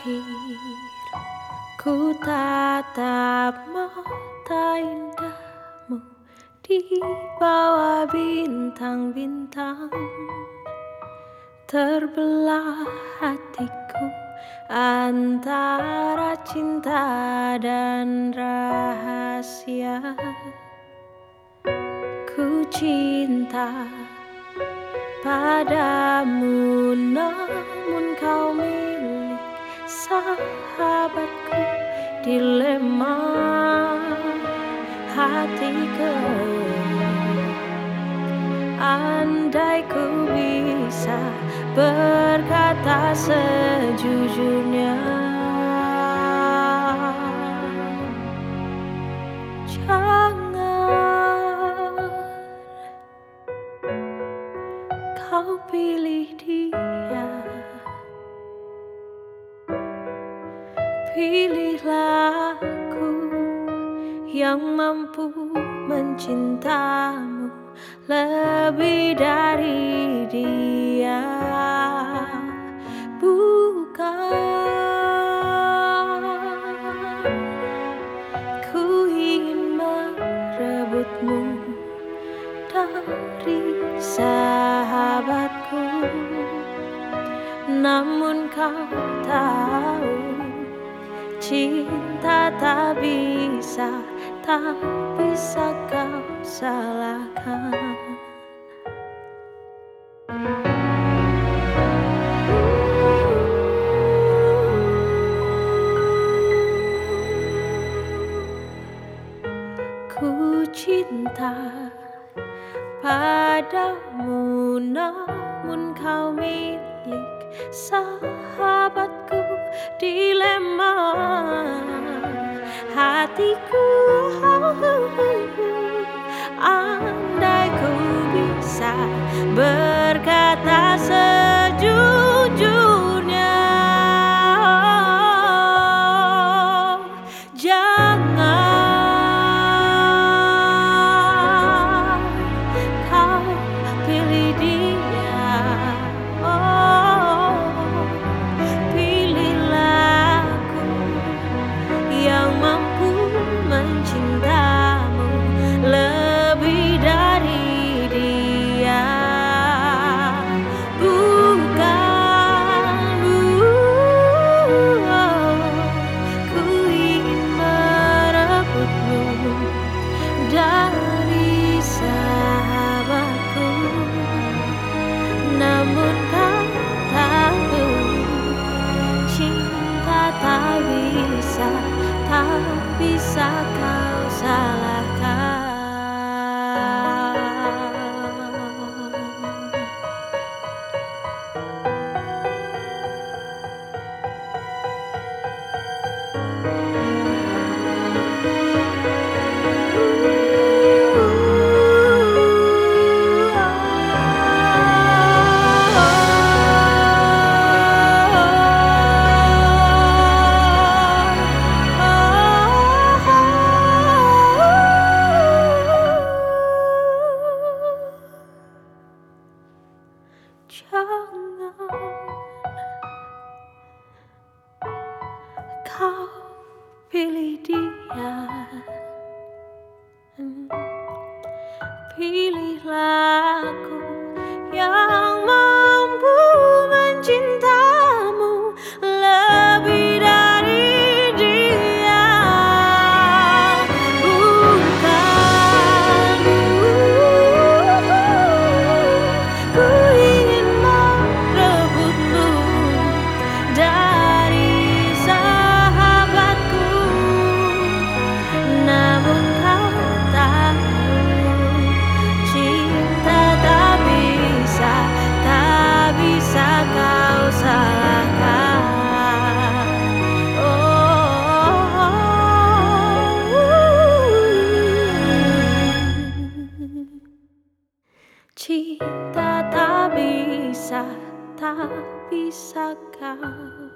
terakhir ku tatap mata indahmu di bawah bintang-bintang. Terbelah hatiku antara cinta dan rahasia. Ku cinta padamu dilema hatiku Andai ku bisa berkata sejujurnya. Jangan Pilihlah aku yang mampu mencintamu lebih dari dia. Bukan ku ingin merebutmu dari sahabatku Namun kau tahu Cinta tak bisa, tak bisa kau salahkan. Ku cinta padamu namun kau milik sahabatku dilema hatiku andai ku bisa berkata kau pilih dia Pilihlah aku cinta tak bisa, tak bisa kau